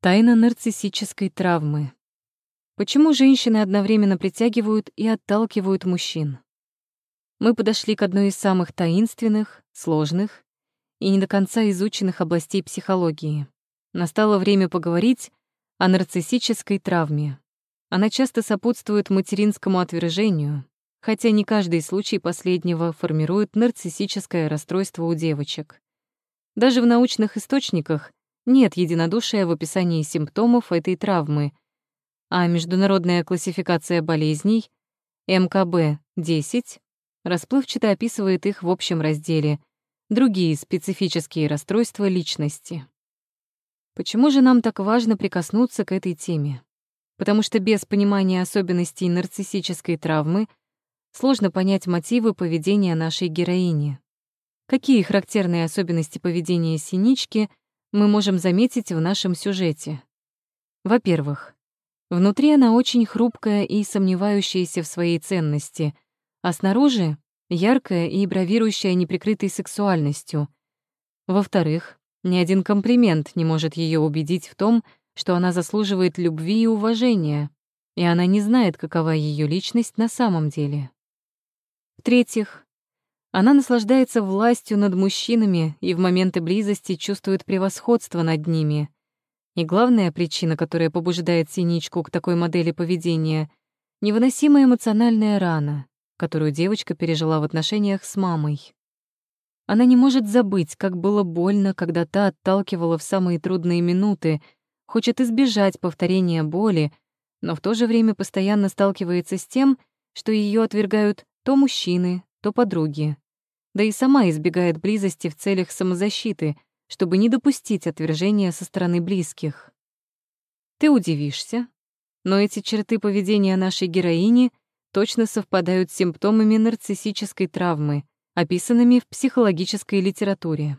Тайна нарциссической травмы. Почему женщины одновременно притягивают и отталкивают мужчин? Мы подошли к одной из самых таинственных, сложных и не до конца изученных областей психологии. Настало время поговорить о нарциссической травме. Она часто сопутствует материнскому отвержению, хотя не каждый случай последнего формирует нарциссическое расстройство у девочек. Даже в научных источниках нет единодушия в описании симптомов этой травмы, а международная классификация болезней МКБ-10 расплывчато описывает их в общем разделе «Другие специфические расстройства личности». Почему же нам так важно прикоснуться к этой теме? Потому что без понимания особенностей нарциссической травмы сложно понять мотивы поведения нашей героини. Какие характерные особенности поведения синички мы можем заметить в нашем сюжете. Во-первых, внутри она очень хрупкая и сомневающаяся в своей ценности, а снаружи — яркая и бравирующая неприкрытой сексуальностью. Во-вторых, ни один комплимент не может ее убедить в том, что она заслуживает любви и уважения, и она не знает, какова ее личность на самом деле. В-третьих, она наслаждается властью над мужчинами и в моменты близости чувствует превосходство над ними. И главная причина, которая побуждает Синичку к такой модели поведения — невыносимая эмоциональная рана, которую девочка пережила в отношениях с мамой. Она не может забыть, как было больно, когда та отталкивала в самые трудные минуты, хочет избежать повторения боли, но в то же время постоянно сталкивается с тем, что ее отвергают то мужчины, то подруги. Да и сама избегает близости в целях самозащиты, чтобы не допустить отвержения со стороны близких. Ты удивишься, но эти черты поведения нашей героини точно совпадают с симптомами нарциссической травмы, описанными в психологической литературе.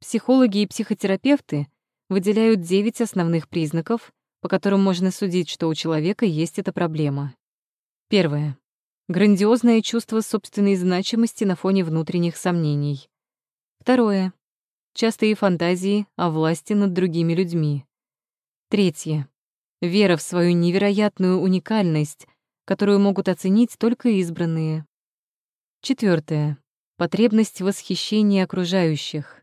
Психологи и психотерапевты выделяют 9 основных признаков, по которым можно судить, что у человека есть эта проблема. Первое. Грандиозное чувство собственной значимости на фоне внутренних сомнений. Второе. Частые фантазии о власти над другими людьми. Третье. Вера в свою невероятную уникальность, которую могут оценить только избранные. Четвертое. Потребность восхищения окружающих.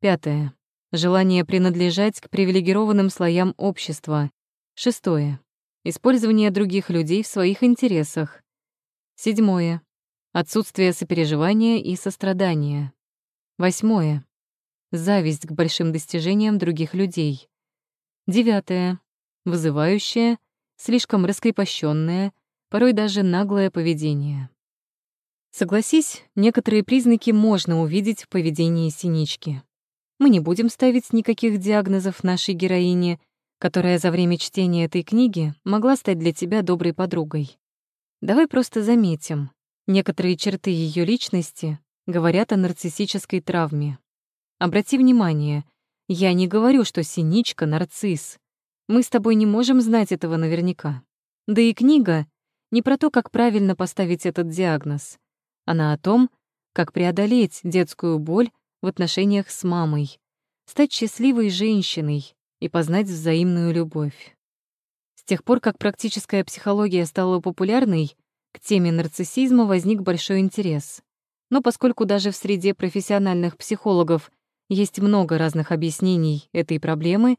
Пятое. Желание принадлежать к привилегированным слоям общества. Шестое. Использование других людей в своих интересах. Седьмое. Отсутствие сопереживания и сострадания. Восьмое. Зависть к большим достижениям других людей. Девятое. Вызывающее, слишком раскрепощенное, порой даже наглое поведение. Согласись, некоторые признаки можно увидеть в поведении синички. Мы не будем ставить никаких диагнозов нашей героине, которая за время чтения этой книги могла стать для тебя доброй подругой. Давай просто заметим. Некоторые черты ее личности говорят о нарциссической травме. Обрати внимание, я не говорю, что Синичка — нарцисс. Мы с тобой не можем знать этого наверняка. Да и книга не про то, как правильно поставить этот диагноз. Она о том, как преодолеть детскую боль в отношениях с мамой, стать счастливой женщиной и познать взаимную любовь. Тех пор, как практическая психология стала популярной, к теме нарциссизма возник большой интерес. Но поскольку даже в среде профессиональных психологов есть много разных объяснений этой проблемы,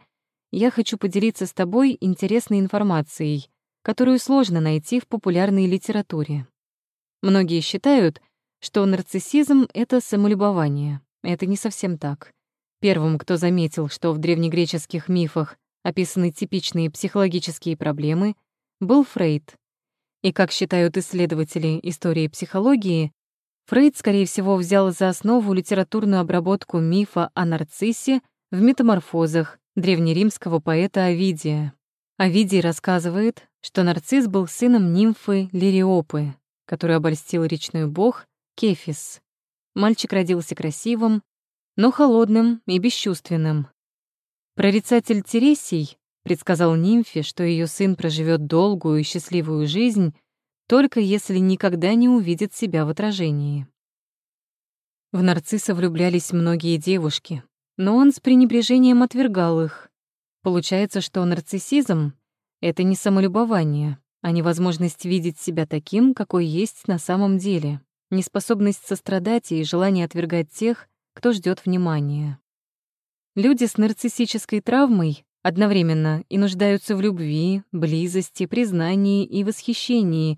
я хочу поделиться с тобой интересной информацией, которую сложно найти в популярной литературе. Многие считают, что нарциссизм — это самолюбование. Это не совсем так. Первым, кто заметил, что в древнегреческих мифах описаны типичные психологические проблемы, был Фрейд. И, как считают исследователи истории психологии, Фрейд, скорее всего, взял за основу литературную обработку мифа о нарциссе в метаморфозах древнеримского поэта Овидия. Овидий рассказывает, что нарцисс был сыном нимфы Лириопы, которую обольстил речной бог Кефис. Мальчик родился красивым, но холодным и бесчувственным. Прорицатель Тересий предсказал нимфе, что ее сын проживет долгую и счастливую жизнь, только если никогда не увидит себя в отражении. В нарцисса влюблялись многие девушки, но он с пренебрежением отвергал их. Получается, что нарциссизм — это не самолюбование, а невозможность видеть себя таким, какой есть на самом деле, неспособность сострадать и желание отвергать тех, кто ждет внимания. Люди с нарциссической травмой одновременно и нуждаются в любви, близости, признании и восхищении,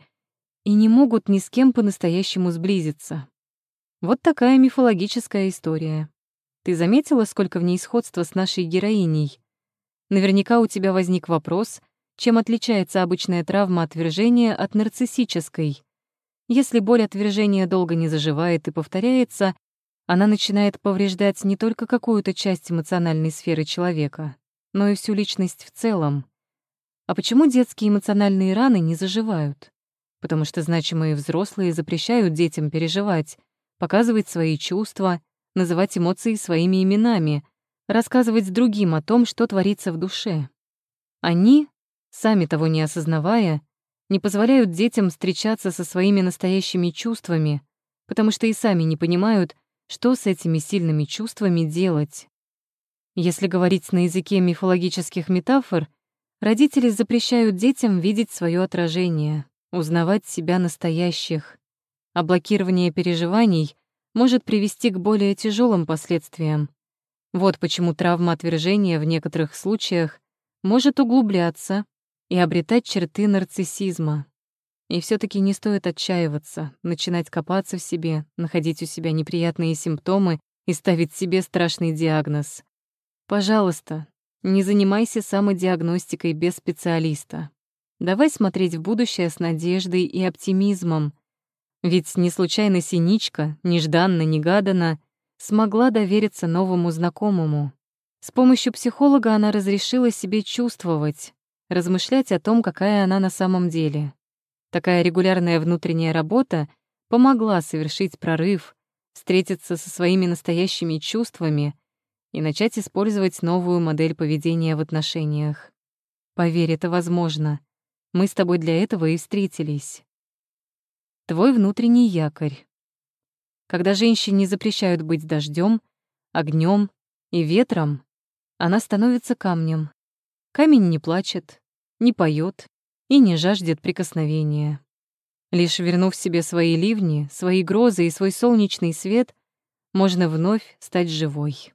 и не могут ни с кем по-настоящему сблизиться. Вот такая мифологическая история. Ты заметила, сколько в ней сходства с нашей героиней? Наверняка у тебя возник вопрос, чем отличается обычная травма отвержения от нарциссической. Если боль отвержения долго не заживает и повторяется, она начинает повреждать не только какую-то часть эмоциональной сферы человека, но и всю личность в целом. А почему детские эмоциональные раны не заживают? Потому что значимые взрослые запрещают детям переживать, показывать свои чувства, называть эмоции своими именами, рассказывать другим о том, что творится в душе. Они, сами того не осознавая, не позволяют детям встречаться со своими настоящими чувствами, потому что и сами не понимают, что с этими сильными чувствами делать. Если говорить на языке мифологических метафор, родители запрещают детям видеть свое отражение, узнавать себя настоящих. А блокирование переживаний может привести к более тяжелым последствиям. Вот почему травма отвержения в некоторых случаях может углубляться и обретать черты нарциссизма. И все таки не стоит отчаиваться, начинать копаться в себе, находить у себя неприятные симптомы и ставить себе страшный диагноз. Пожалуйста, не занимайся самодиагностикой без специалиста. Давай смотреть в будущее с надеждой и оптимизмом. Ведь не случайно Синичка, нежданно-негаданно, смогла довериться новому знакомому. С помощью психолога она разрешила себе чувствовать, размышлять о том, какая она на самом деле. Такая регулярная внутренняя работа помогла совершить прорыв, встретиться со своими настоящими чувствами и начать использовать новую модель поведения в отношениях. Поверь, это возможно. Мы с тобой для этого и встретились. Твой внутренний якорь. Когда женщине запрещают быть дождем, огнем и ветром, она становится камнем. Камень не плачет, не поет и не жаждет прикосновения. Лишь вернув себе свои ливни, свои грозы и свой солнечный свет, можно вновь стать живой.